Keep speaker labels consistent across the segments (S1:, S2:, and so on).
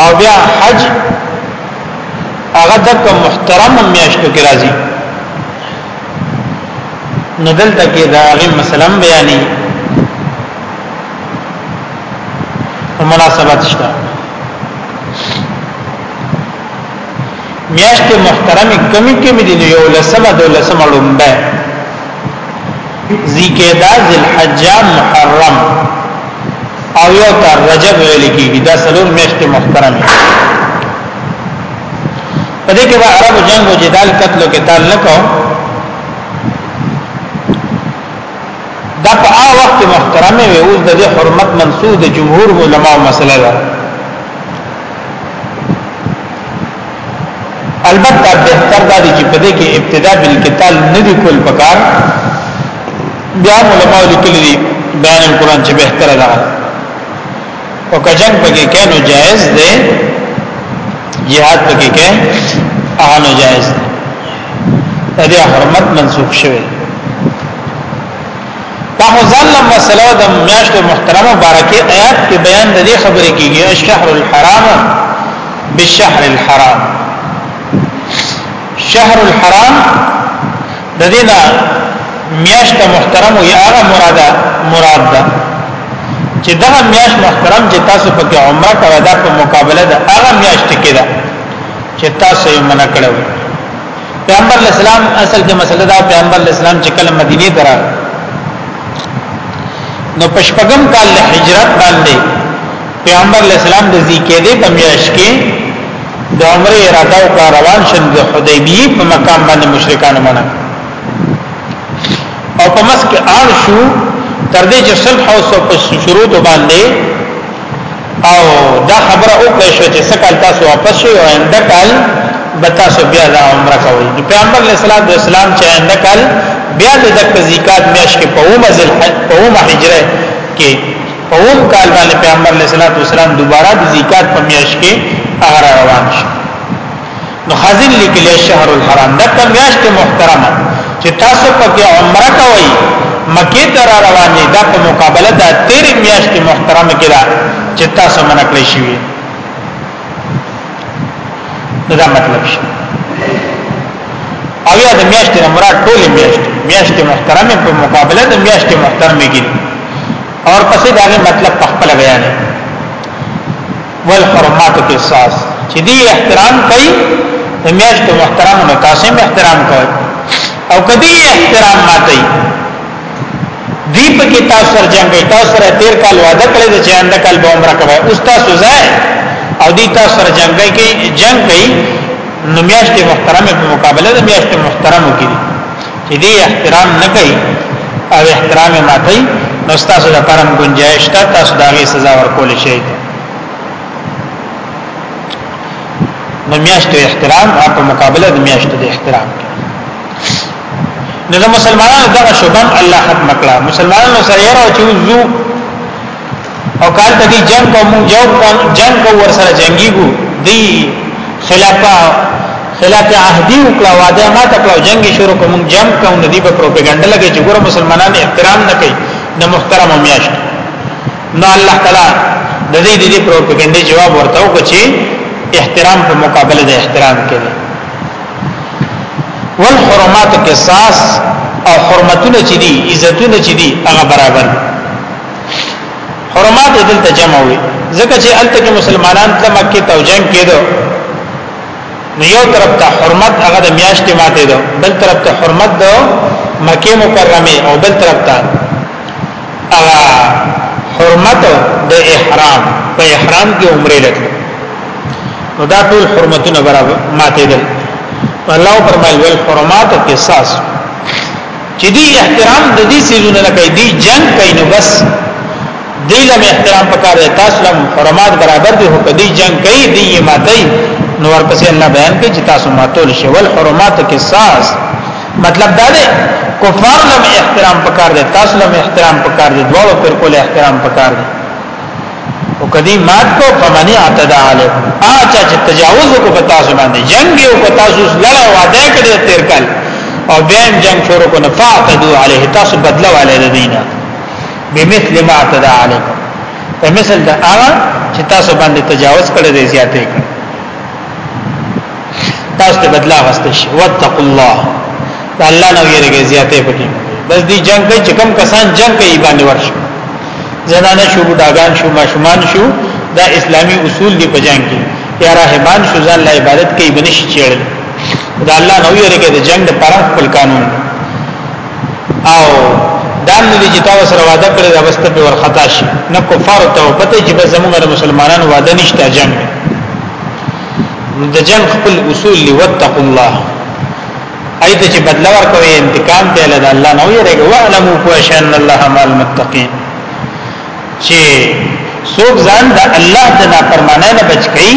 S1: او بیا حج هغه د محترم میاشتو کې راځي نو دلته کې دا غي مسلم بیانې مناسبت شته میاشت محترم کمی کمی دی یو لسمه دو لسمه لومبه ذیقعده ذلحجه محرم او یو تر رجب ویل کیږي دا سلور میاشتې محترم په دې کې به عربو جنگ او جدال قتل او قتال نه کو دا په هغه وخت محترم وي اوس د حرمت منسوب د جمهور علما مسله ده البته بهتر دا دی چې په دې کې ابتدا بالقتال نه دی کول پکار بیا علماء لیکلي دي بیان القرآن چې بهتره ده او کجن پکې کینو جائز دی jihad پکې کې هغه نه جائز دی دا حرمت منسوخ شوی دا خو ځلم مسله د میاشت محترم مبارکه آیات کې بیان د دې خبرې کیږي الشهر الحرام بالشهر الحرام شهر الحرام د دې نه میاشت محترم یا هغه مراده مراد ده چې دا میاشت محترم چې تاسو په کې عمره کړه دا په مقابله د هغه میاشت کې ده چې تاسو یې منع کړو پیغمبر اسلام اصل کې مسله دا پیغمبر اسلام چې کله مدینه ته راغی نو پشپغم کال له هجرت باندې پیغمبر اسلام د ذکر دې په میاش کې د عمر اراده او کاروان شن د حدیبی په مقام باندې مشرکان منه او په مس کې آل شو تر دې چې صلح او شروط باندې او دا خبره وکړه شو چې سکل تاسو واپس شئ او انده کال به تاسو بیا د عمره کوئ پیغمبر علیه الصلاۃ والسلام چې انده کال بیا د تکزیکات میاش کې په اومه ذل په اومه هجره کې په اوم کال باندې پیغمبر علیه الصلاۃ والسلام دوباره د زکات په میاش کې هغه روان شو نو خازن لیکلی شهر الحرام دا کوم میاشت محترمه چې تاسو پکې عمره کوئ مکه ته را روان دي دا په مقابله د تیر میاشت محترمه کې دا چې تاسو منکلی شي دا مطلب شي او یا د میاشت نه مراد ټول میاشت میاشت محترمه په مقابله د میاشت محترمه کې اور پسې دا مطلب په خپل بیان دی والحرمات قصاص چې دې احترام کوي د میاشتو محترم نو تاسو هم احترام کوئ او کدی احترام ماتي دی په کې تاسو سره جنگ کوي تاسو سره تیر کال وعده کړی چې انده کال به عمره کوي اوس تاسو ځای او دی تاسو سره جنگ کوي جنگ کوي نو میاشتې محترمه په مقابله د میاشتې محترمو کې دي چې دې احترام نه کوي او احترام یې ماتي نو تاسو د پرم گنجائش ته تاسو د هغه سزا ورکول شي نو میاشتو احترام او په مقابله د میاشتو د احترام نو د مسلمانانو دغه شوبم الله ختم کړه مسلمانانو سره یې راوچو او کال ته دی جنگ کو مونږ یو جنگ کو ور سره جنگیګو دی خلاف خلاف عهدی او کلا واده ما ته کلا جنگ شروع کوم جنگ کوم دی په پروپاګاندا لګي چې ګور مسلمانان احترام نه کوي نه محترم او میاشت نو الله تعالی د دې د دې پروپاګاندا جواب ورته وکړي چې احترام په مقابله د احترام کې دی والحرمات قصاص او حرمتونه چې دي عزتونه چې دي هغه برابر دي حرمات دلته جمع وي ځکه چې الته کې مسلمانان ته مکه ته جنگ کېدو نو یو طرف ته حرمت هغه د میاشتې ماته دو بل طرف ته حرمت دو مکه مکرمه او بل طرف ته هغه حرمت د احرام په احرام کې عمره لته نو دا ټول حرمتونه برابر ماته دي الله پرمایل ول حرمات قصاص چې دی احترام د دې سيزونه نه کوي دی جنگ کوي نو بس دی لم احترام پکار دی تاسو لم حرمات برابر دی هو کدی جنگ کوي دی یې ماتي نو ورپسې الله بیان کوي چې تاسو ماتول شي ول حرمات کې ساس مطلب دا دی کفار لم احترام پکار دی تاسو لم احترام پکار دی دوه پر کول احترام پکار دی او کدی مات کو فمن اعتدى عليكم اچا چې تجاوز کو په تاسو باندې جنگ یو کو تاسو لړ وعده کړی تیر کال او بیا جنگ شروع کو نه فاعتدو عليه تاسو بدله والے دینه بمثل ما اعتدى عليكم په مثل دا هغه چې تاسو باندې تجاوز کړی دی زیاتې کړی تاسو ته بدلا غست شي وتق الله الله نو یې زیاتې پکې بس دی جنگ کوي چې کم کسان جنگ کوي باندې ورشي زنانه شو بډاګان شو ماشومان شو دا اسلامی اصول دی په جنگ کې یا راهبان شو ځان لا عبادت کوي بنشي چیړل دا الله نو یې د جنگ لپاره خپل قانون دی او دا نه دي چې تاسو سره وعده کړی دا بس ته په ورختا شي نه کفار ته پته چې به زموږ د مسلمانانو وعده نشته جنگ د جنگ خپل اصول لی وتق الله ایت چې بدلا ورکوي انتقام ته له الله نه ویریږي واعلم کوشن الله مع المتقین چې څوک ځان د الله د نافرمانه نه بچ کړي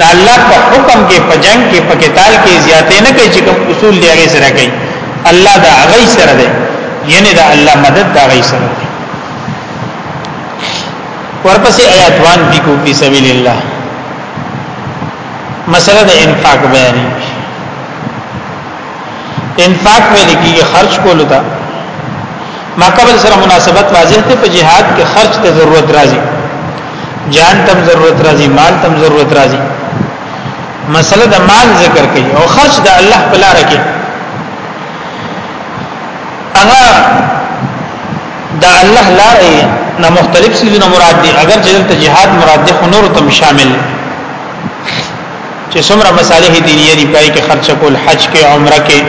S1: دا الله په حکم کې په جنگ کې په قتال کې زیاتې نه کوي چې کوم اصول دی هغه سره کوي الله دا هغه سره دی یعنی دا الله مدد دا هغه سره دی ورپسې آیات وان دی کو په سبیل الله مسله د انفاق بیانې انفاق ویل کیږي خرج کول ته ما قبل سره مناسبت واضح ته په جهاد کې خرج ته ضرورت راځي جان تم ضرورت راځي مال تم ضرورت راځي مسله د مال ذکر کوي او خرج د الله په لار کې هغه د الله لارې نه مختلف سيزونه مراد دي اگر چې د جهاد مراد دي خو نور تم شامل دي چې څومره مصالح دینیه دی پای کې خرچ کول حج کې عمره کې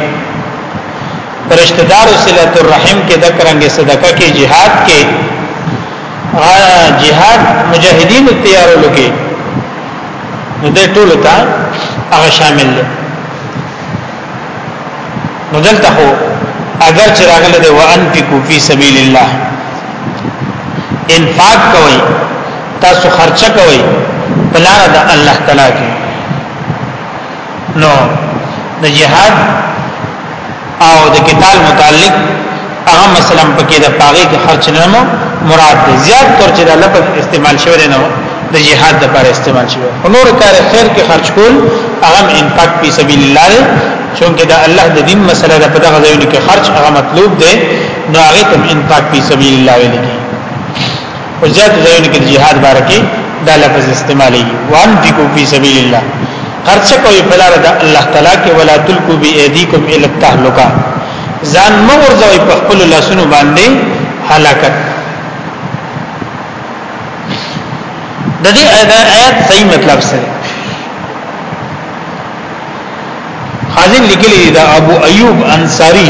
S1: پرشتدار صلت الرحم کې د کرنګ صدقه کې jihad کې jihad مجاهدین تیارولو کې نو د ټولو ته هغه شامل دی نو دلته هو اگر چې راغله ده وانفقوا فی سبیل الله انفاق کوي تاسو خرچه کوي بلار د الله تعالی کې نو د جهاد او د قتال متعلق هغه مثلا پکې د پاغي کې خرچ نه مو مراد دی زیات تر چې د لفظ استعمال شوی نه د جهاد لپاره استعمال شوی نور کار خیر کې خرج کول هغه انفاق په سبیل الله دی چونکه دا الله د دین مسله ده په دغه ځای کې خرج هغه مطلوب دی نو هغه تم انفاق په سبیل الله ویل کی او زیات ځای کې جهاد بارکه دا لفظ استعمالي وان دی کو په سبیل الله خرچ کوي په لار د الله تعالی کې ولا تلکو بی ایدیکم ال التهلکه ځان مغرزوي په خپل لاسونو باندې هلاکت د دې آیات صحیح مطلب څه دی حاضر لیکلی دا ابو ایوب انصاری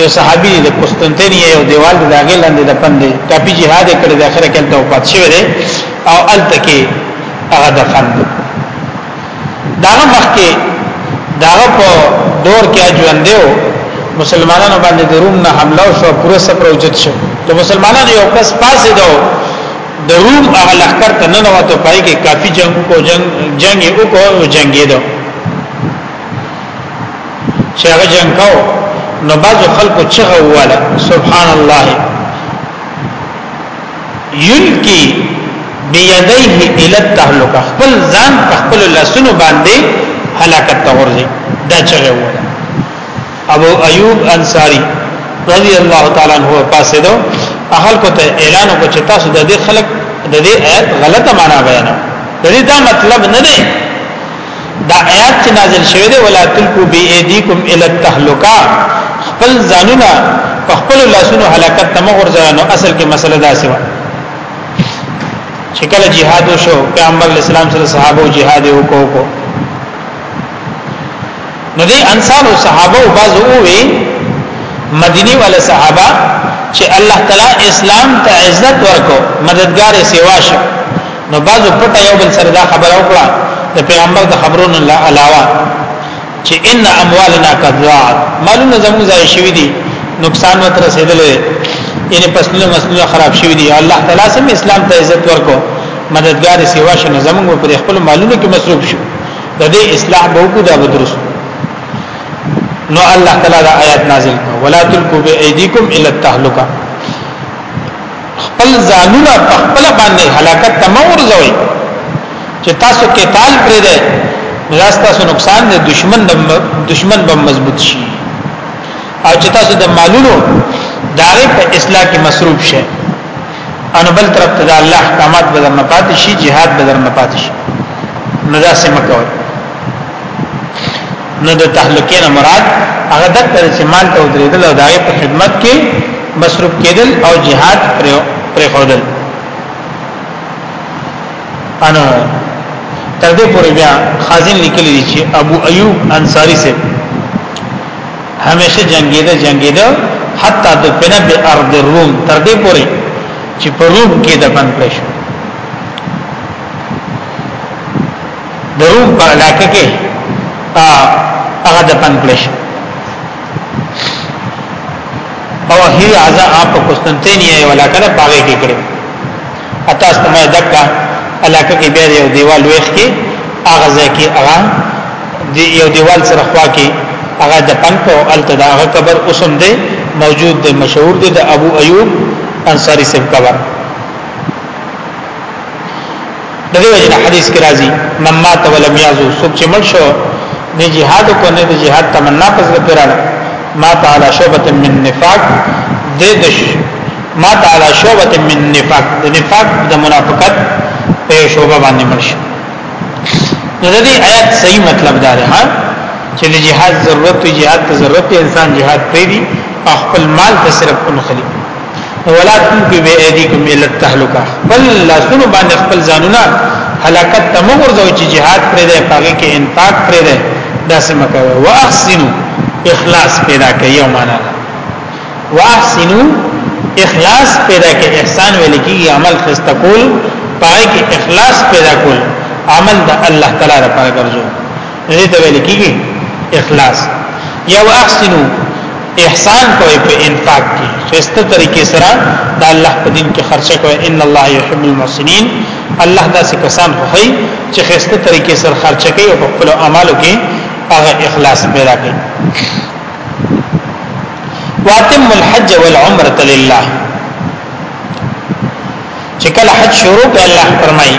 S1: یو صحابي د قسطنطنیه یو دیوال د داګه لاندې د پندې کافي جهاد کړی د اخره کې ته وفات شوی دی او الته کې هغه دفن دی داغه مخکې داغه په دور کې ژوند دیو مسلمانانو باندې د روم نه حمله شو پوره سفر اوجت شو د مسلمانانو یو کس پاسې دو د روم هغه لخر ته نه وته پای کې کافي جنگ کو جنگ جنگ یې وکړ او جنگي دو چې هغه جنگ کو نو بعض خلکو چغه واله سبحان الله یلکی بيديه الى التهلكه خپل ځان په خپل لاسونو باندې هلاکت ته ورځي دا چغه وره ابو ایوب انصاری رضی الله تعالی عنہ پاسه دو اهل کو ته اعلان کو چې تاسو د دې خلک د دې آیت غلطه معنا بیان د دې دا مطلب نه دی دا آیات چې نازل شوی دی ولا تلکو بی ایدیکم الی التهلکا خپل ځانونه په خپل لاسونو هلاکت ته مغرزه نو اصل کې مسله دا سیوا چې کله jihad وشو پیغمبر اسلام سره صحابه jihad وکړو کو نو دې انصار او صحابه او باز وې مدینی ول صحابه چې الله تعالی اسلام ته عزت ورکو مددگار سیوا شو نو بعضو پټه یو بل سره دا خبره وکړه د پیغمبر د خبرونو علاوه چې ان اموالنا قد ضاعت مالونه زموږ ځای شوی دي نقصان وت رسیدلې یعنی پسنه مسنه خراب شوی دي الله تعالی سم اسلام ته عزت ورکو مددگار سیوا شنه زموږ پر خپل مالونه کې مصروف شو د دې اصلاح به وکړو دا به درست نو الله تعالی دا آیات نازل کړ ولا تلقوا بأيديكم الى التهلكه خپل ځانونه په خپل باندې هلاکت ته مورځوي چې تاسو کې تال پرې ده لاستا سو نقصان دي دشمن دشمن به مضبوط شي او چې تاسو د مالونو داغه په اصلاح کې مصروف شئ ان بل طرف ته الله احکامات بدر نه پاتې شي jihad بدر نه پاتې شي نو دا سم کوي نو د تهلکه نه مراد هغه د کړ چې مال ته درېدل او دغه په خدمت کې مصروف کېدل او جهاد پر خودل انا تر دې پورې بیا خازن لیکلی دی چې ابو ایوب انصاری سے همیشه جنگیده جنگیده حتی د پنه به ارض روم تر دې پورې چې په روم کې د پن پښو د روم په علاقه کې هغه د پن کړی شو او هي عزا اپ قسطنطینیه یو علاقه ده پاره کې کړو اته استمه دکا علاقه کې بیا یو دیوال ویخ کې هغه ځکه هغه دی یو دیوال سره خوا کې هغه د پن کو الته دا هغه قبر اوسم دی موجود دی مشهور دی د ابو ایوب انصاری سب قبر د دې وجه حدیث کې راځي من مات ولم یازو څوک چې مړ شو نه jihad کو نه د jihad تمنا پس وکړه ما تعالی شوبت من نفاق د دش ما تعالی شوبت من نفاق د نفاق د منافقت په شوبه باندې مړ شو نو د دې آیات صحیح مطلب دا دی ها چې د jihad ضرورت او jihad ته ضرورت انسان jihad پیری خپل مال ته صرف انخلی ولا تلقوا بأيديكم الى التهلكه بل لاسونو باندې خپل ځانونه هلاکت ته مغرضو چې jihad پرې ده پاګه کې انفاق پرې ده داسې مکوي واحسنوا اخلاص پیدا کوي یو معنا ده واحسنوا اخلاص پیدا کوي احسان ویل کی عمل خسته کول پای کې اخلاص پیدا کول عمل د الله تعالی لپاره ګرځو دې ته ویل کیږي اخلاص یو احسنو احسان کوي په انفاق کې خسته طریقې سره د الله په دین کې خرچه کوي ان الله يحب المحسنين الله داسې کسان خوښي چې خسته طریقې سره خرچه کوي او په خپل اعمالو کې هغه اخلاص پیدا کوي واتم الحج والعمره لله چې کله حج شروع کړي الله فرمایي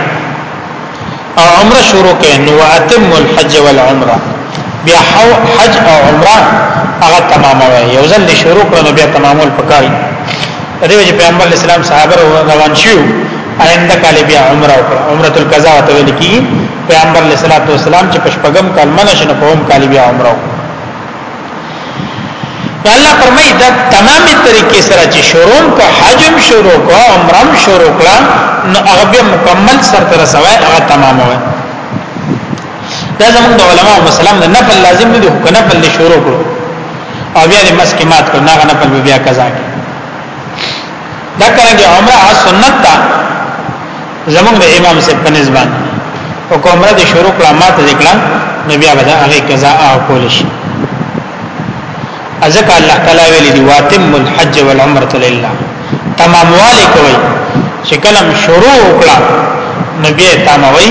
S1: او عمره شروع کئ نو اتم الحج والعمره بیا حج او عمره هغه تمامه وي یو ځل دې شروع کړو نو بیا تمامول پکاري دیو چې پیغمبر اسلام صحابه روان شو آینده کال بیا عمره وکړه عمره القضاء ته ویل کی پیغمبر اسلام چې پښپغم کال منه شنه په هم کال بیا عمره وکړه الله فرمایي دا تمامه طریقې سره چې شروع کو حجم شروع کو عمرم شروع کړه نو هغه مکمل سر تر سوای هغه تمام وای دا زموږ د علماء مسلمان د نفل لازم نه دی خو نفل نه شروع کړو او بیا د مسکمات کو نه نفل بیا قضا کی دا کرانګي عمره سنت ده زمونږ د امام صاحب په نسبت او کومره د شروع کړه ماته ذکر نو بیا به هغه قضا او کول شي ازکه الله تعالی ویل دی واتم الحج والعمره لله تمام والی کوي چې کلم شروع کړه نو بیا تماموي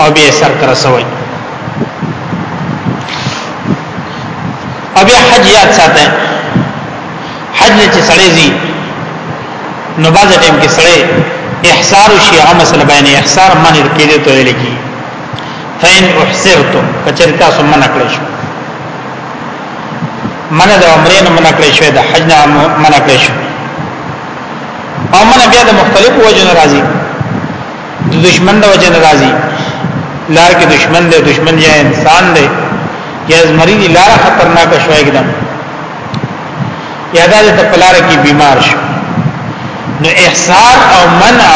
S1: او بیا سر تر سوي او بیا حج یاد ساته حج لچ سړی زی نو باز ټیم کې سړی احصار شي هغه مسله بیان احصار من کېدو ته ویل کی فین احصرتم کچرتا سم من کړی شو من د عمرې نه من کړی شو د حج نه من کړی شو او من بیا د مختلفو وجو ناراضي د دشمن د وجو ناراضي لار کې دشمن دی دشمن یا انسان دی یا زمری دی لار خطرناک شوه एकदम یادا د پلار کې بیمار شو نو احصار او منع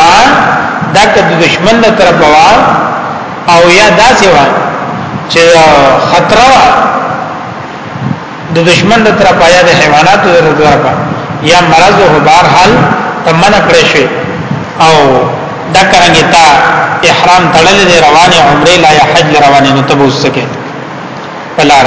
S1: دا که د دشمن له طرفه وا او یا داسې وا چې خطر وا د دشمن له طرفه یا د حیواناتو له طرفه یا مرض او بار حال تمنه کړی شي او دا کرانګي تا احرام تړلې دی روانه عمره لا یا حج روانه نو تبو سکے پلار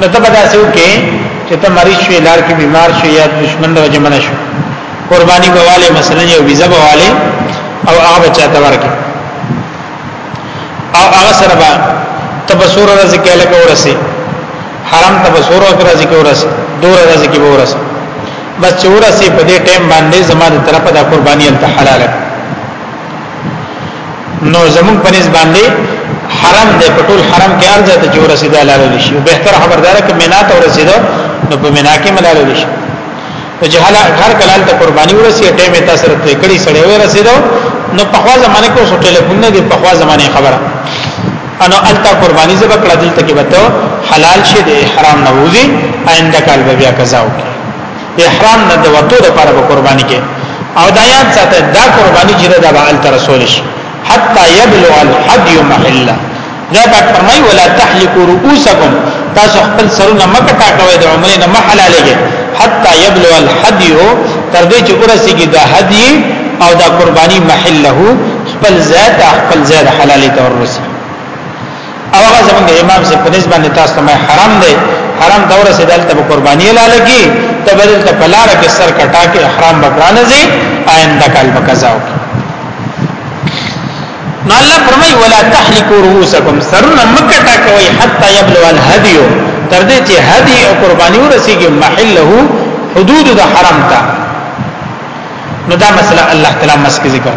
S1: نو ته به تاسو کې چې ته مریض شوې لار کې بیمار شوې یا دشمن د جمن شو قرباني بواله مثلا یو ویزه بواله او هغه بچا ته ورکې او هغه سره به تبصور راځي کې لکه ورسي حرام تبصور او راځي کې ورسي دور راځي کې ورسي بس چې ورسي په دې ټیم باندې زماده طرفه د قرباني انت حلاله نو زمون په نس باندې حرم دې په ټول حرم کې ارزه ته جوړه سیدا لاله شي به تر خبردار کې مینا ته ورسېدو نو په مینا کې ملاله شي نو چې حالا هر کلال ته قرباني ورسې ټیم ته سره ته کړي سړی ورسېدو نو په خوا زمانه کې سو ټلیفون نه دی په خوا زمانه خبره انو التا قرباني زب کړه دلته کې بتو حلال شه دې حرام نه وځي آینده کال بیا قضا وکړي احرام نه د وتو لپاره به قرباني کې او دا یاد ساته دا قرباني چې دا به ال رسول شي حتا يبلغ الحدي محله دا پاک فرمای ولا تحلقوا رؤوسكم تاسو خپل سرونه مکه ټاکوي د عمرې نه محله لګي حتا يبلغ الحدي تر دې چې ورسیږي د هدي او د قرباني محله خپل ذات خپل ذات حلالي تورسي او هغه زمونږ امام سي په نسبت باندې تاسو ته حرام دی حرام دور سي دلته په قرباني لالګي ته بدل ته پلار کې سر کټا کې احرام بکرانه زی آینده کال بکزاو نو الله فرمای ولا تحلقوا رؤوسکم سرنا مکټا کوي حتا يبلغ الهدي تر دې چې هدي او قرباني ورسیږي محله حدود د حرم ته نو دا مسله الله تعالی مسکه ذکر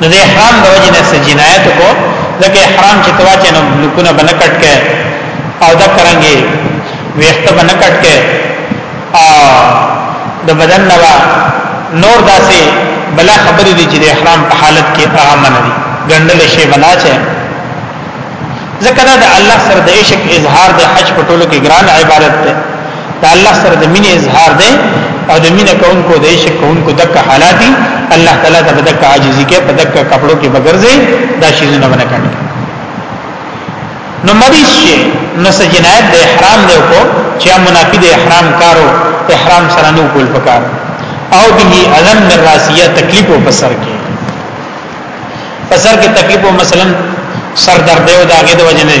S1: نو د احرام د وجه نه جنایت کو ځکه احرام چې تواچې نو لکونه بنه کټ کې او دا کرانګي ویخت بنه کټ کې او د بدن نه نور داسې بلا خبرې دي چې د احرام په حالت کې هغه منلي ګندل شي بنا چې ځکه دا الله سره د عشق اظهار د حج په ټولو کې ګران عبارت ده دا الله سره د مینې اظهار ده او د مینې کوونکو د عشق کوونکو دک حالاتي الله تعالی ته دک عاجزي کې په دک کپړو کې بغرځي دا شیزونه ونه کړي نو مریض شي نو سجنایت د احرام دی کو چې منافی د احرام کارو احرام سره نو کول پکار او به اذن من راسیه تکلیف په سر کې په سر کې تکلیف او مثلا سر درد او داګه د وجه نه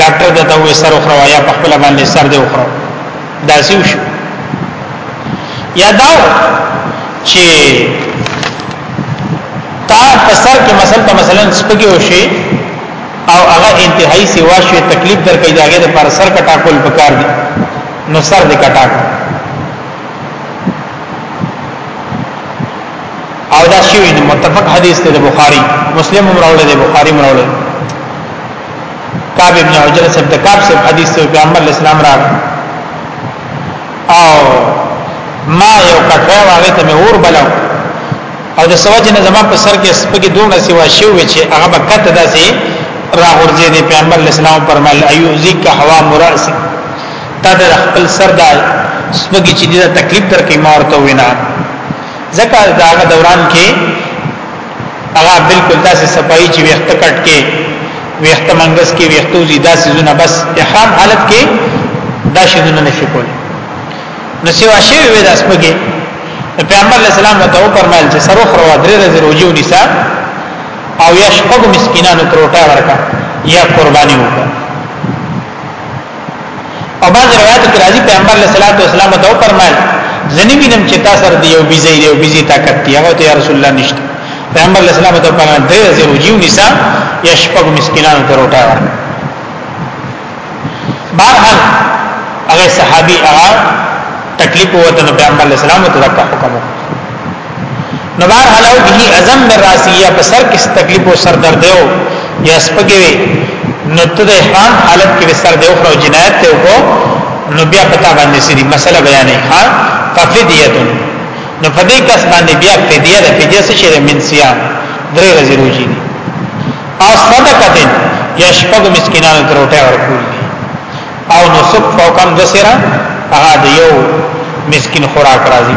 S1: ډاکټر ته وې سر خو یا په خپل باندې سر دی خو دا سیو شو یا دا چې تا په سر کې مثلا ته مثلا سپګي وشي او هغه انتهایی سیوا شو تکلیف در کوي داګه د پر سر کټا کول پکار دي نو سر دې کټا کول او دا شی وین متفق حدیث ته بخاری مسلم مراوله دی بخاری مراوله کعب ابن عجل سب د کعب سب حدیث ته پیغمبر اسلام را او ما یو کټه واغې ته مې اور بلو او د سوج نه زما په سر کې سپګي دوه سیوا شو چې هغه بکته داسې را ورځې دی پیغمبر اسلام پرمل ایوزی کا هوا مراس تا د خپل سر دا سپګي چې دا تکلیف درکې مارته وینا ځکه دا هغه دوران کې هغه بالکل داسې صفائی چې وخت کټ کې وخت منګس کې وختو زی داسې زونه بس احرام حالت کې دا شي زونه نشي کول نو سیوا شی وې داس پکې پیغمبر اسلام ته او فرمایل چې سرو خروا درې ورځې روزي ونیسا او یا شپږ مسکینانو تروټه ورکا یا قرباني وکړه او بعض روایت کې راځي پیغمبر علیه الصلاۃ والسلام ته فرمایل زنی وینم چې تاسو سره دی یو بيزي دی یو بيزي طاقت دی هغه ته رسول الله نشته پیغمبر علیه السلام ته فرمایل درې ورځې وجیو نسا یا شپږ مسکینانو ته روټه ورکړه بهرحال هغه صحابي هغه تکلیف وته نو پیغمبر علیه السلام ته حکم وکړ نو بار حلو به اعظم من راسیه په سر کې تکلیف او سر درد یو یا سپګوي نو ته د احرام حالت کې سر دی او جنایت ته وکړو نو بیا پتا باندې سړي مسله بیانې ها ففدیه نو په دې کس باندې بیا فدیه ده فدیه څه شی من صيام درې ورځې روزي دي او صدقه دي یا شپږ مسکینانو ته روټه ورکول دي او نو سب فوقم دسرا هغه یو مسکین خوراک راځي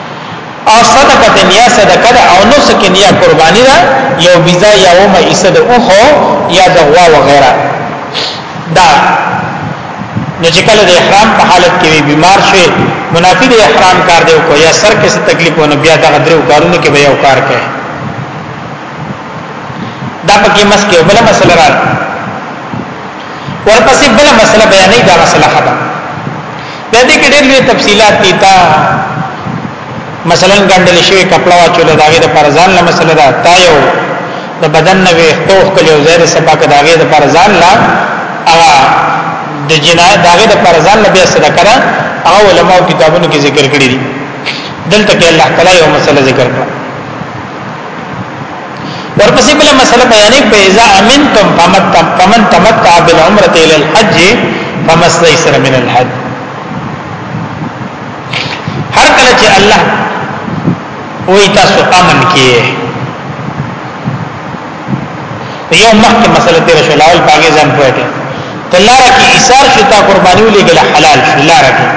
S1: او صدقه نیا صدقه ده او نو سکه نیا قربانی ده یو بیزا یا ومه ایسه ده اوخو یا ده غوا وغیره دا نو چې کله د احرام په حالت کې بیمار شي منافی د احرام کار دی کو یا سر کې څه تکلیف ونه بیا دغه درو کارونه کې به یو کار کوي دا پکې مس کې بل مسله را ورپسې بل مسله بیانې دا مسله خبره د دې کې ډېر لوی تفصيلات دي تا مثلا ګندل شوی کپڑا واچول دا غي د پرزان له مسله ده تا یو د بدن نه وختوخ کلی او زیر سبا کې دا غي د پرزان لا او د جنایت دا غي د پرزان له بیا سره کړه او علماء کتابونو کې ذکر کړی دي دلته کې الله تعالی یو مسله ذکر کړه ورپسې بل مسله بیانې په اذا امنتم فمتم فمن تمتع بالعمره الى الحج فمستيسر من الحج هر کله چې الله وې تاسو امن کیه یو مخکې مسله تیر شو لاول باغې ځم پوهه ته لاره کې ایثار شتا قرباني ولې ګل حلال شو لاره کې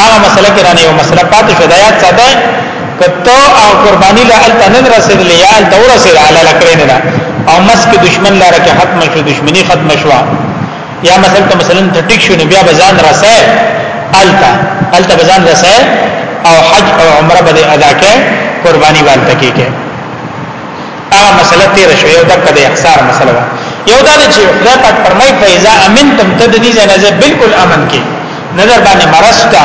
S1: هغه مسله کې رانه یو مسله پاتې شو دا یاد ساته کته او قرباني له ال تنن رسېدلې یا ال تور رسېدلې علی لکرین دا او مس کې دشمن لار کې ختم شو دشمنی ختم شو یا مثلا ته مثلا ټټیک شو بیا بزان رسې ال تا ال ته بزان رسې او حج او عمره به ادا کې قرباني باندې کې کې هغه مسله تیر شو یو دغه د احصار مسله یو دا چې خدای پاک فرمای فیزا امنتم تدنی زنه بالکل امن کې نه در باندې مرض شته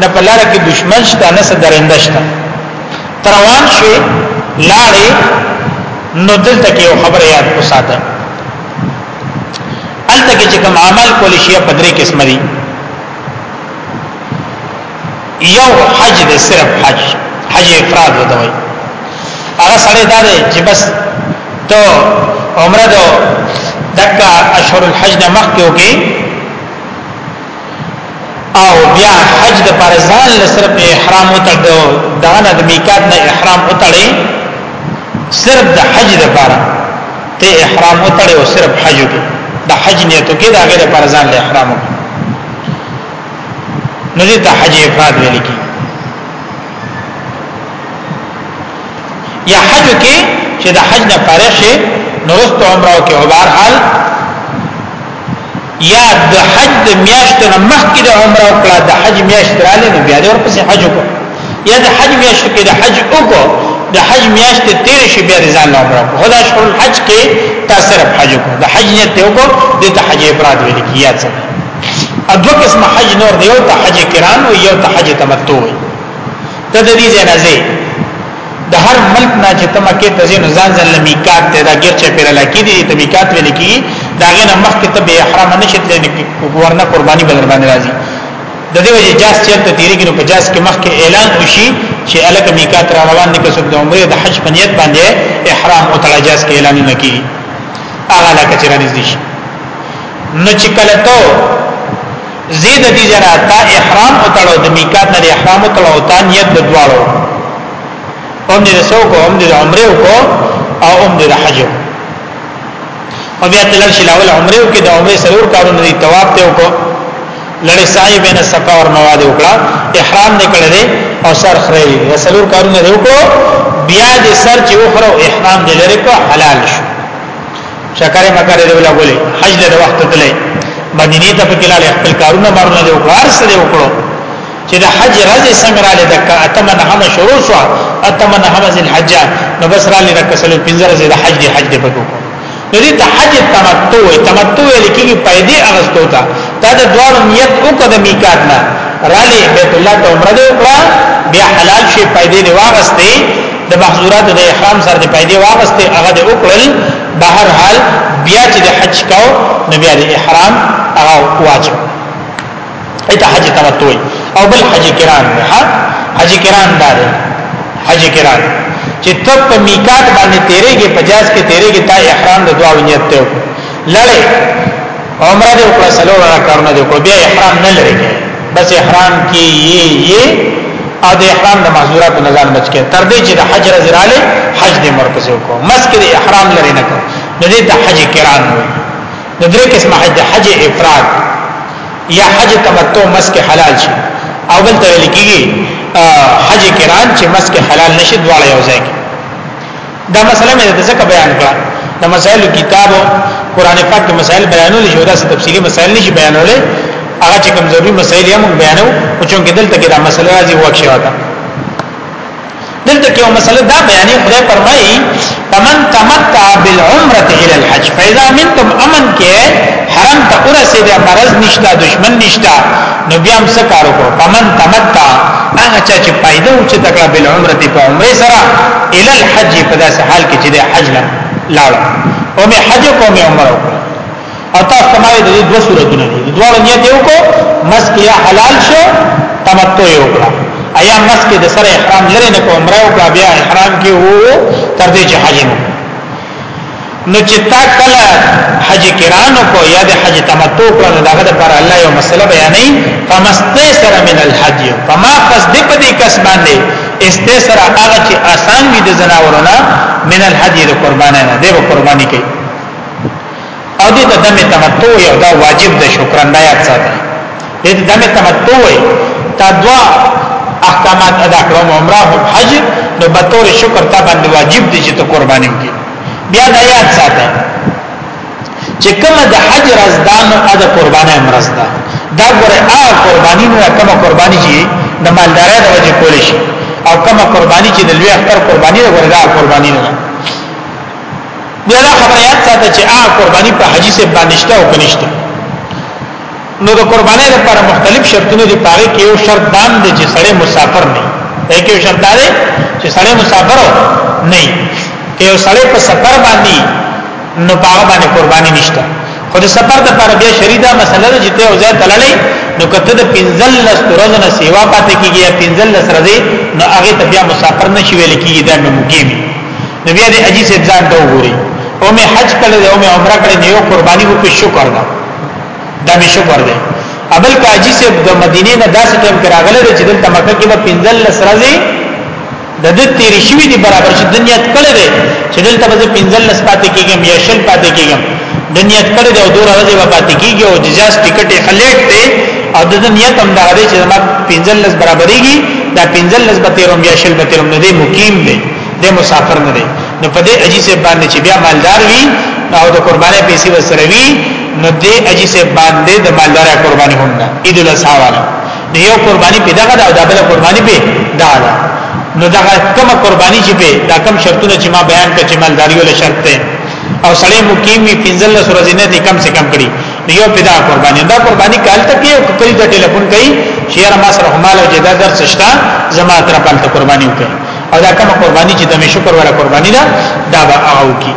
S1: نه په لار کې دشمن شته نه څه درنده شته روان شوې لاړې نو دلته کې خبره یاد وساته الته کې چې کوم عمل کول شي په درې قسم دي یو حج دې صرف حج حج افراد ودوي هغه سره دا دی چې بس ته عمره دو دکا اشهر الحج نه مخکې وکي او بیا حج د پرزان له صرف احرام وتړو دا نه د میقات نه احرام وتړي صرف د حج د پاره ته احرام وتړي او صرف حج وکړي د حج نیتو کې دا غیر پرزان له احرام وکړي نو دې ته حج افراد ویل کی یا حج کې چې د حج نه پاره شي نورست عمره کې عبار حال یا د حج د میاشتو نه مخکې د عمره وکړه د حج میاشت رااله نو بیا د ورپسې حج وکړه یا د حج میاشت کې د حج وکړه د حج میاشت تیر شي بیا ځان له عمره خدا شهر الحج کې تاسو رب حج وکړه د حج نیت وکړه د ته حج افراد ویل کیږي څه اګه قسم حج نور دی یو ته حج کران او یو ته حج تمتع وي ته د دې ځای نه د هر ملک نه چې تم کې ته ځین ځان ځان میقات ته دا ګرچه پر لکی دي ته میقات ویل کی دا غنه مخ کې ته به احرام نشد لنه کې ورنه قرباني بدل باندې راځي د دې وجه جاس چې ته تیری کې نو په جاس کې مخ کې اعلان وشي چې الک میقات را روان دي که څوک د عمره د حج پنیت باندې احرام او تړه جاس کې اعلان نه کی هغه لکه چې رانیز دي نو چې کله ته زید دې جنا تا احرام وتړو د میقات نه احرام وتړو تا نیت د دواړو هم دې سو کو هم دې عمره کو او هم دې حج او بیا تلل شي لاول عمره کې د عمره سرور کارونه دي طواف ته وکړو لړې سعی بین صفا او مروه دې وکړه احرام دې کړل او سر خړې دې سرور کارونه دې وکړو بیا دې سر چې وخرو احرام دې لري کو حلال شو چکرې مکرې دی ولا ګولې حج له وخت تلې مدینه ته پکلال خپل کارونه بارونه دی وکړ سره دی وکړو چې د حج رضی څنګه را لید کا اتمن هم شروع شو اتمن هم ذل حج نو بس را لید کسل پنځه رضی د حج دی حج دی پکو نو دې ته حج تمتع وي تمتع لیکي پیدې اغستو تا دا د دوار نیت او قدم میقات نه را لې بیت الله ته عمره وکړه بیا حلال شي پیدې دی واغستې د محظورات د احرام سره د پیدې واغسته هغه د وکړل بهر حال بیا چې د حج کاو نو بیا د احرام هغه واجب ایت حج تمتع او بل حج کران ها حج کران دار حج کران چې تب په میقات باندې تیرېږي 50 کې تیرېږي تا احرام د دعا نیت ته لړې عمره دې وکړه سلور رکعتونه دې کو بیا احرام نه لري بس احرام کې یې یې او د احرام د محظورات نه ځان بچ کې تر دې چې د حج رزراله حج دې مرکز کو مسکه دې احرام لري نه کو د دې د حج کران وي د درې قسم حج د حج افراد یا حج تمتع مسکه حلال شي او بل ته لیکيږي حج کران چې مسکه حلال نشي دواړه یو ځای دا مسله مې د ځکه بیان کړه د مسائل کتاب قران پاک کې مسائل بیانول شو دا څه تفصيلي مسائل نشي بیانول هغه چې کوم ضروري مسائل یې موږ بیانو او چې کې دلته کې دا مسله راځي وښه وتا دلته کې یو مسله دا بیانې خدای فرمایي فمن تمتع بالعمره الى الحج فاذا منتم امن کې حرم ته ورسېده مرز نشتا دشمن نشتا نو بیا هم څه کار وکړو فمن تمتع هغه چا چې فائدہ او چې تکړه بل عمره دی په عمره سره ال الحج په داسې حال کې چې د حج نه لاړ او می حج کو می عمره او تاسو سمای د دوه صورتونه دي د دوه نیت یو کو مسک یا حلال شو تمتع یو کړه ایا مسک د سره احرام لري نه کو عمره او بیا احرام کې وو تر دې چې حج نه نو چې تا کله حج کرانو کو یا د حج تمتع کړو داغه د پر الله یو مسله بیانې فمسته سره من الحج فما قصد په دې کس باندې استسر هغه چې آسان وي د زناورونه من الحج د قربانه نه دی قرباني کوي او دې ته دم تمتع یو دا واجب د شکران دا یاد ساته دې ته دم تمتع وي تا دوا احکامات ادا کړو عمره او حج نو به تور شکر تا باندې واجب دي چې ته قرباني وکړي بیا دا یاد ساته چې کومه د حج رزدان او د قرباني مرزدا دا ګره آ قرباني نه کومه قرباني چې د مالدار د وجه کول شي او کومه قرباني چې د لوی اختر قرباني نه ګره دا قرباني نه بیا دا خبره یاد ساته چې آ قرباني په حاجی سه باندې شته او کنيشته نو د قرباني لپاره مختلف شرطونه دي پاره کې یو شرط دام دي چې سړی مسافر نه دی یو شرط دا دی چې سړی مسافر نه دی یو سړی په سفر باندې نو پاره باندې قرباني نشته خو د سفر د لپاره بیا شریدا مسله ده چې ته او ځای تللې نو کته د پنځل لس ورځې سیوا پاتې کیږي یا پنځل لس ورځې نو هغه ته بیا مسافر نشي ویل کیږي دا ممکن دی نو بیا دې حجی صاحب ځان ته وګوري او مې حج کړل او مې عمره کړل نو یو قرباني وو په شکر ده دا مې شکر ده ابل کا حجی صاحب د مدینه نه داسې ټیم کې راغله چې دلته مکه کې به پنځل لسرځي د دې تیر شوی دی برابر چې دنیا کړل دي چې دلته به پنځل لس پاتې کېږي یا شل پاتې کېږي دنیا کړل دي او دوه ورځې به پاتې کېږي او جزاز ټیکټ یې خلیټ دی او د نیت هم دا دی چې ما پنځل لس برابرېږي دا پنځل لس به تیروم یا شل به تیروم نه دی مقیم دی د مسافر نه دی نو په دې اجي سه باندې چې بیا مالدار وي او د قربانې پیسې وسره وي نو دې اجي سه باندې د مالدار قرباني هم نه عيد الاضحى نو یو قرباني په دغه او د بل قرباني په دغه نو دغه کومه قرباني چې په دا کم شرطونه چې ما بیان کړ چې مالداري ول شرط ده او سړی مقیم وي 15 ورځې نه دي کم سے کم کړي نو یو پیدا قرباني دا قرباني کال ته کې او کلی ته ټلیفون کوي چې یاره ما سره مال او جیداد درڅشتا زما تر پالت قرباني وکړي او دا کومه قرباني چې تمه شکر ولا قرباني ده دا به هغه وکي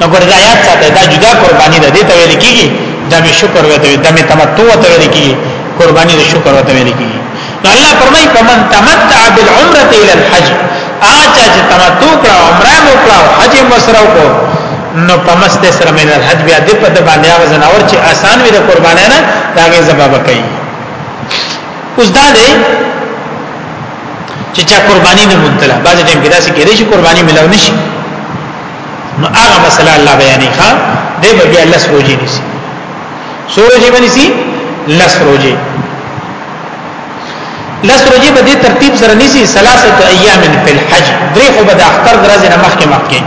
S1: نو ګورځه یاد ساته دا جدا قرباني ده دې ته ویل کیږي دمه شکر وته دمه تمتع وته ویل کیږي قرباني د شکر وته ویل کیږي نو الله فرمای فمن تمتع بالعمره الى الحج اچا چې تمتع کړه عمره مو کړه حج مو سره وکړه نو پمست سره مې الحج بیا دې په باندې هغه زناور چې آسان وي د قربانانه داګه زبابه کوي اوس دا دی چې چا قرباني نه مونتله بعضې ټیم کې داسې کېدې چې قرباني ملاو نشي نو هغه مسله الله بیانې ښا دې به بیا لس روزي نیسي سو روزي باندې سي لس روزي لس روزي به دې ترتیب سره نیسي ثلاثه ایام فی الحج درې خو به د اختر درځ نه مخکې مخکې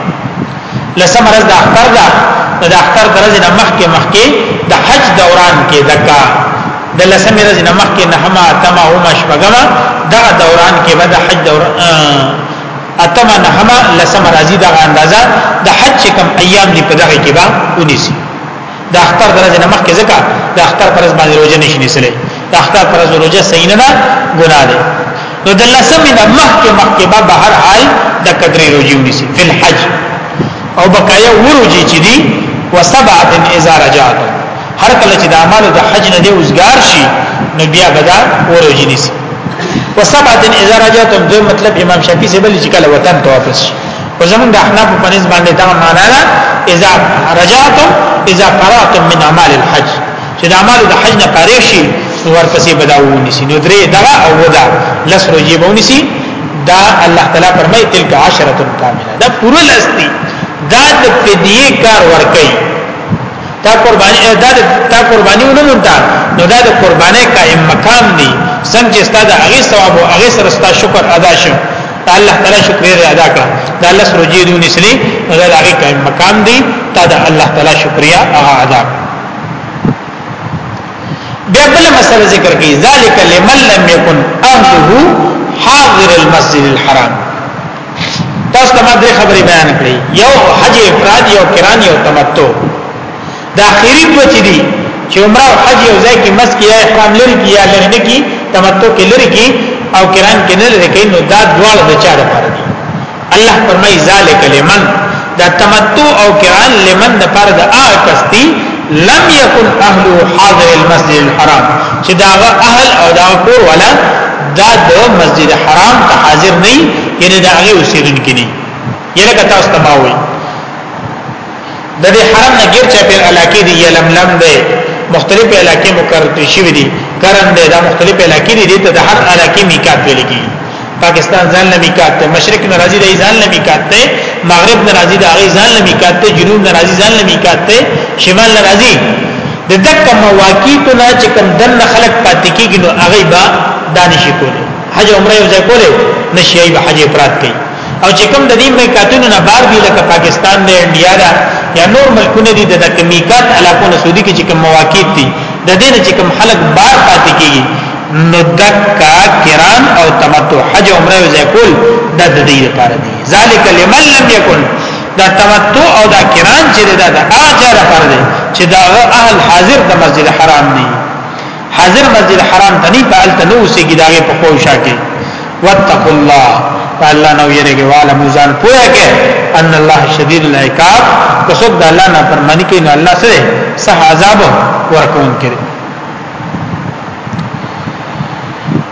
S1: لسم ورځ د اختر ده نو د اختر د ورځې نه مخکې مخکې د حج دوران کې دکا د لسم ورځې نه مخکې نه هم اتمه او مشبګما دا دوران کې به د حج دوران اتمه نه هم لسم راځي دا اندازه د حج کوم ایام دی په دغه کې به ونیسي د اختر درځ نه مخکې ځکه د اختر پرز باندې روزه نشي نیسلې د اختر پرز روزه صحیح نه ده ګناه ده نو د لسمې نه مخکې مخکې به بهر حال د قدرې روزي ونیسي فل حج او بقایا ورجی چې دی وسبعه اذا رجعت هر کله چې د اعمال د حج نه دی اوسګار شي نو بیا بدا ورجی نیسي وسبعه اذا رجعت دوی مطلب امام شافعي سبل چې کله وطن ته واپس شي په زمون د احناف په نسبت باندې دا معنا ده اذا رجعتم اذا قراتم من اعمال الحج چې د اعمال د حج نه پاره شي ورپسې بداوونی سي نو درې دا او دا لس روزي بونی سي دا الله تعالی فرمایي تلک عشره کامله دا پوره لستی دا د فدیه کار ور کوي تا قربانی دا تا قربانی ونمونتا نو دا د قربانی قائم مقام دی څنګه چې ستاسو هغه ثواب او هغه سره ستاسو شکر ادا شي دا الله تعالی شکر یې ادا کړ دا الله سره جې دونی سلی دا هغه قائم مقام دی تا دا الله تعالی شکریا هغه ادا بیا بل مسله ذکر کی ذالک لمن لم یکن اهله حاضر المسجد الحرام تاسو ته ما درې خبرې بیان کړې یو حج افراد یو کران یو تمتع د اخیری دوه چې دي چې عمره او حج یو ځای کې مس کې یا احرام لري کې یا لري نه کې تمتع کې لري کې او کران کې نه لري کې نو دا دواړه د چا لپاره دي الله فرمایي ذالک لمن دا تمتع او کران لمن د پر د آکستی لم یکن اهل حاضر المسجد الحرام چې دا اهل او دا کور ولا دا د مسجد حرام ته حاضر نه یعنی دا هغه اوسېدونکي نه یلکه تاسو ته ما وایي د دې حرم نه غیر چا په علاقې دی یلملم دی مختلف علاقې مقرر کړی شوی دی کرن دی دا مختلف علاقې دی ته د هر علاقې میقات ویل کی پاکستان ځان له میقات ته مشرق ناراضي دی ځان له میقات ته مغرب ناراضي دی هغه ځان له میقات ته جنوب ناراضي ځان له میقات ته شمال ناراضي د دک مواقیت نه چې کوم دن خلق پاتې کیږي نو هغه به دانش کولی حج عمره یو ځای کولی نشي به حج افراد کوي او چې کوم د دې میکاتونو نه بار دی لکه پاکستان دی انډیا دا یا نور ملکونه دي د کمیکات علاقو نه سودی کې چې کوم مواقع دي د دې نه چې کوم خلک بار پاتې کیږي نو دکا کران او تمتع حج عمره وزې کول د دې لپاره دي ذالک لمن لم یکن دا تمتع او دا کران چې دا د اجر لپاره دي چې دا اهل حاضر د مسجد حرام دي حاضر مسجد حرام ته نه په الته نو سي کې داغه په پوښا کې واتقوا الله الله نو یریږي والا مزان پوهه کې ان الله شدید العقاب کسب د الله نه پرمانی کې نو الله سره سه عذاب ورکون کړي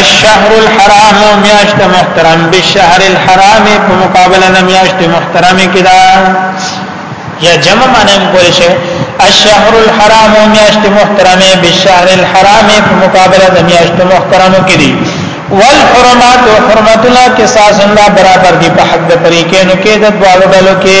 S1: الشهر الحرام میاشت محترم بالشهر الحرام په مقابله نه میاشت محترم کې دا یا جمع معنی کول شي الشهر الحرام میاشت محترم بالشهر الحرام په مقابله د میاشت محترم کې دي والحرمات حرمت الله قصاص الله برابر دي په حق د طریقې نو کې د دوالو ډلو کې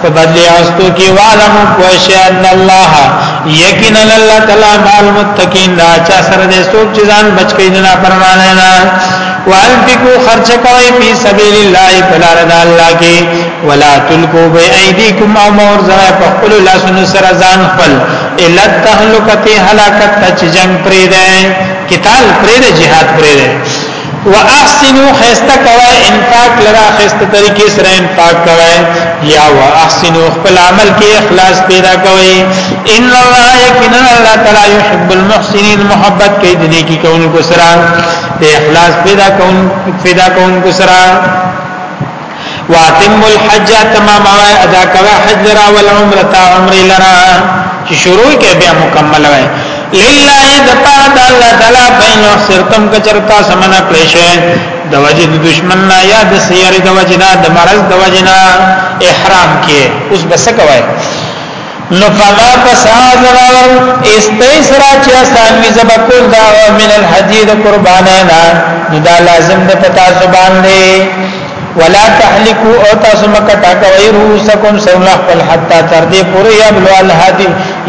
S1: په بدل یاستو کې والم کوش ان الله یقینا الله تعالی مال متقین دا چا سره دې څوک چې ځان بچ کین نه پرمانه نه وانفقو خرچ کوي په سبیل الله بلار د الله کې ولا تلقو بأيديكم او مور زره په خپل لاسونو سره ځان خپل الا تهلکته هلاکت ته جنگ پرې ده قتال پرې ده jihad پرې ده واحسنوا خسته کوي انفاق لرا خسته طریقې سره انفاق کوي یا واحسنوا خپل عمل کې اخلاص پیدا کوي ان الله یقینا الله تعالی يحب المحسنين محبت کوي د نیکی کوونکو سره د اخلاص پیدا کوونکو پیدا کوونکو سره واتم الحج تمام او ادا کوا حج لرا والعمره عمره لرا چې شروع کې بیا مکمل وای لله دتا د الله تعالی بین سرتم کچرتا سمنا پریشه د وجه د دشمن نه یا د سیارې د وجه نه د مرض د وجه نه احرام کې اوس بس کوي نو فما پس آزغاور استیسرا چه آسان وی زبکل دا من الحدید قربانینا نو دا لازم دا پتا زبان دی ولا تحلقوا او تاسو مکه ټاکوي روسکم سولا خپل حتا تر دې پورې یبلو الهدی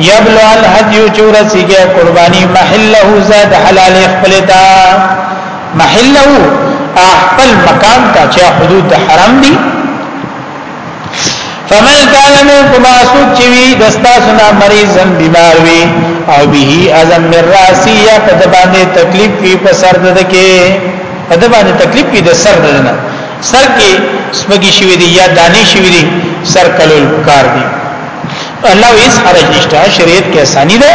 S1: یبلو الهدی چور سیګه قربانی محله زاد حلال خپل تا محله خپل مکان ته چې حدود حرام دي فمن کان منکم اسوک چوی دستا سنا مریضن بیمار وی او به ازم من راسی یا په د باندې تکلیف وی په سر د کې په د باندې تکلیف وی د سر دنه سر کې سپګی شوی دی یا دانی شوی دی سر کلول کار دی الله هیڅ حرج نشته شریعت کې اسانی ده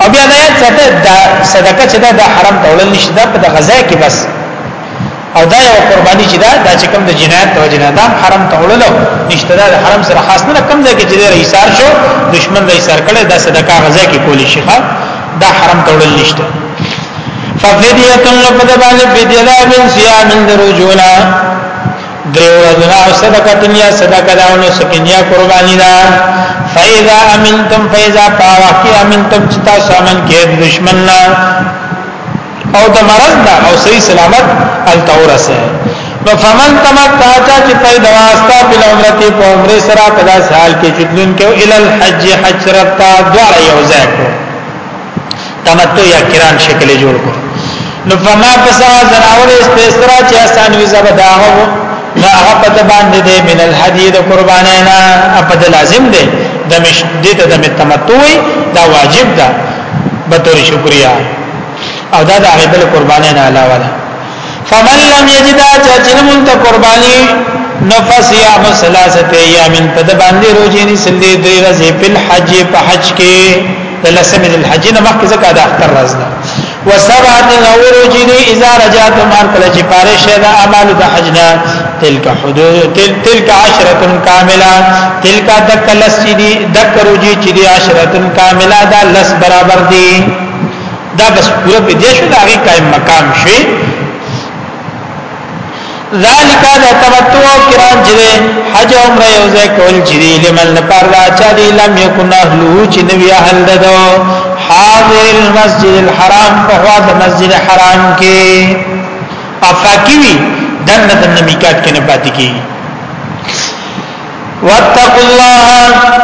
S1: او بیا دا صدقه چې دا حرام تولل نشته په غزا کې بس او دا یو قرباني چې دا د چې کوم د جنایت د وجنه دا حرم ته وړلو نشته دا حرم سره خاص نه کم ځای کې چې ایثار شو دشمن د ایثار کړي دا صدقه غزا کې کولی شي دا حرم ته وړل نشته ففدیه لقد باندې بدلا من صيام الرجولا دریو رجلا صدقه یا صدقه دا نو سکنیا قربانی دا فاذا امنتم فاذا طاوقت امنتم چتا سامن کې دشمن نه او د مرض نه او صحیح سلامت التورسه نو فمن تمتع چا چې پیدا واسطه په عمرته په عمره سره په داس حال کې چې دن کې ال الحج حج رتا دوړ یو ځای کو تمتع یا کران شکل جوړ کو نو فما پسا زناور استسرا چې آسان وی زبدا هو نه هغه په باندې دې من الحدی د قربانینا په لازم دې د مش دې ته د تمتع دا واجب ده به تور شکریا او دا د هغه بل قرباني نه علاوه ده فمن لم يجد چاچنمون ته قرباني نفسیا مسلاسته ایامن په د باندې روزي نه سندې درې ورځې په حج په حج کې د لسمه د حج نه مخکې ځکه د اختر ورځ ده وسبعه اوروجي دي اذا رجعت مار کله چې پاره شه د اعمال د حج نه تلک حدود تل تلک عشره کامله تلک دک لس دي دک روزي چې دي عشره کامله دا لس برابر دي دا بس پورا په دې شو دا غي قائم مقام شي ذالک دا تمتع کران چې حج عمره یو ځای کول چې لمن لپاره دا چا دی لم یکن اهله چې نبی اهل ددو حاضر المسجد الحرام په خوا د مسجد حرام کې افاکیوی دنه د میقات کې نه پاتې کیږي واتقوا الله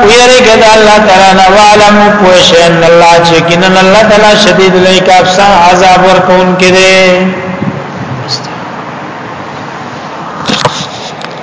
S1: ويرګه د الله تعالی نه وعلم پوښ ان الله چې کینن الله تعالی شدید العقاب سا عذاب ورکون کړي